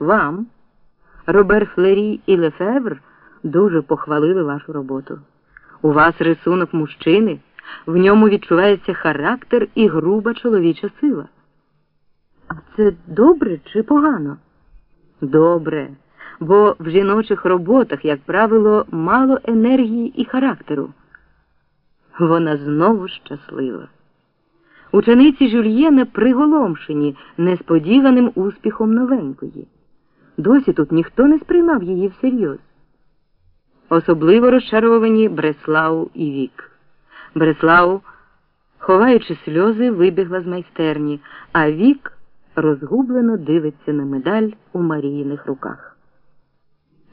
Вам, Робер Флері і Лефевр дуже похвалили вашу роботу. У вас рисунок мужчини, в ньому відчувається характер і груба чоловіча сила. А це добре чи погано? Добре, бо в жіночих роботах, як правило, мало енергії і характеру. Вона знову щаслива. Учениці Жюльєна приголомшені несподіваним успіхом новенької. Досі тут ніхто не сприймав її всерйоз. Особливо розчаровані Бреслау і Вік. Бреслау, ховаючи сльози, вибігла з майстерні, а Вік розгублено дивиться на медаль у Маріїних руках.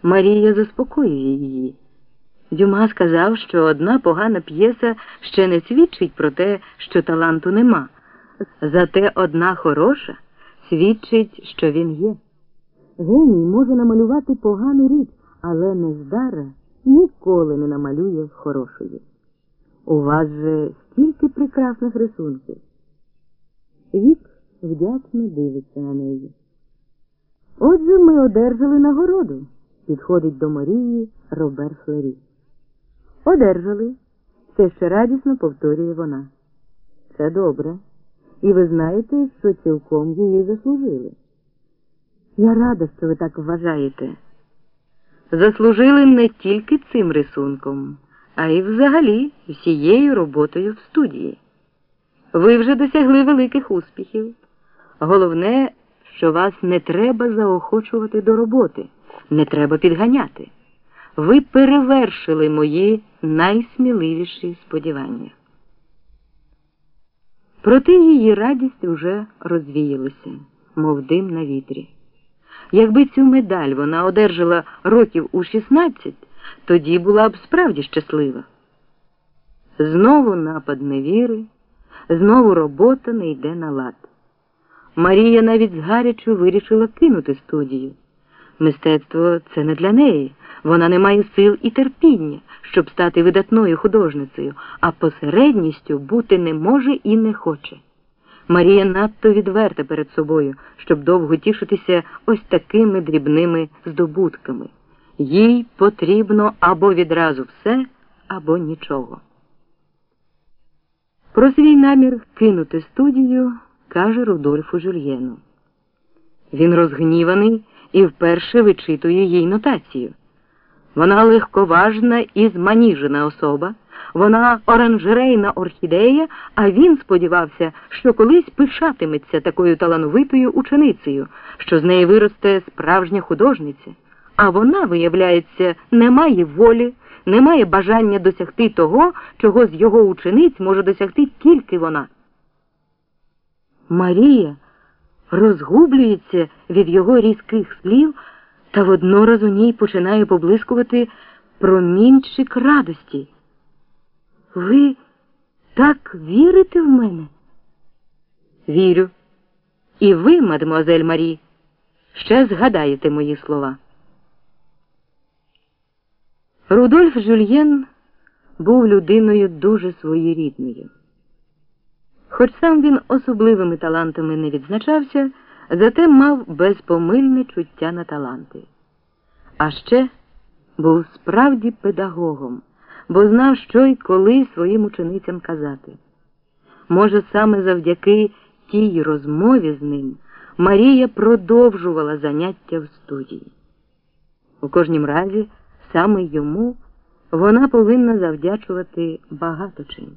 Марія заспокоює її. Дюма сказав, що одна погана п'єса ще не свідчить про те, що таланту нема. Зате одна хороша свідчить, що він є. Геній може намалювати погану річ, але нездара ніколи не намалює хорошої. У вас же стільки прекрасних рисунків. Вік вдячно дивиться на неї. Отже, ми одержали нагороду, підходить до Марії Робер Флері. Одержали. Це ще радісно повторює вона. Це добре. І ви знаєте, що цілком її заслужили. Я рада, що ви так вважаєте. Заслужили не тільки цим рисунком, а й взагалі всією роботою в студії. Ви вже досягли великих успіхів. Головне, що вас не треба заохочувати до роботи, не треба підганяти. Ви перевершили мої найсміливіші сподівання. Проте її радість уже розвіялася, мов дим на вітрі. Якби цю медаль вона одержала років у 16, тоді була б справді щаслива. Знову напад невіри, знову робота не йде на лад. Марія навіть згарячу вирішила кинути студію. Мистецтво це не для неї. Вона не має сил і терпіння, щоб стати видатною художницею, а посередністю бути не може і не хоче. Марія надто відверта перед собою, щоб довго тішитися ось такими дрібними здобутками. Їй потрібно або відразу все, або нічого. Про свій намір кинути студію каже Рудольфу Жюльєну. Він розгніваний і вперше вичитує їй нотацію. Вона легковажна і зманіжена особа, вона оранжерейна орхідея, а він сподівався, що колись пишатиметься такою талановитою ученицею, що з неї виросте справжня художниця. А вона, виявляється, не має волі, не має бажання досягти того, чого з його учениць може досягти тільки вона. Марія розгублюється від його різких слів та воднораз у ній починає поблискувати промінчик радості. Ви так вірите в мене? Вірю. І ви, мадемуазель Марі, ще згадаєте мої слова. Рудольф Жюльєн був людиною дуже своєрідною. Хоч сам він особливими талантами не відзначався, зате мав безпомильне чуття на таланти. А ще був справді педагогом, бо знав, що й коли своїм ученицям казати. Може, саме завдяки тій розмові з ним Марія продовжувала заняття в студії. У кожнім разі, саме йому вона повинна завдячувати багато чим.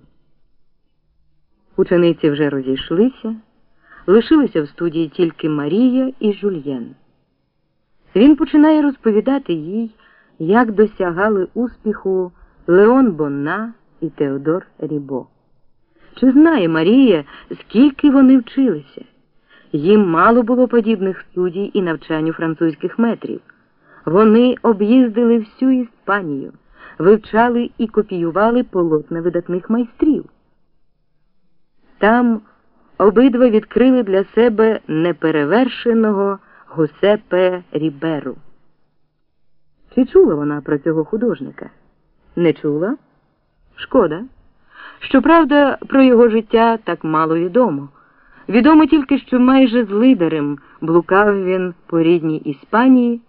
Учениці вже розійшлися, лишилися в студії тільки Марія і Жульєн. Він починає розповідати їй, як досягали успіху Леон Бонна і Теодор Рібо. Чи знає Марія, скільки вони вчилися? Їм мало було подібних студій і навчань у французьких метрів. Вони об'їздили всю Іспанію, вивчали і копіювали полотна видатних майстрів. Там обидва відкрили для себе неперевершеного Гусепе Ріберу. Чи чула вона про цього художника? Не чула? Шкода. Щоправда, про його життя так мало відомо. Відомо тільки, що майже з лидерем блукав він по рідній Іспанії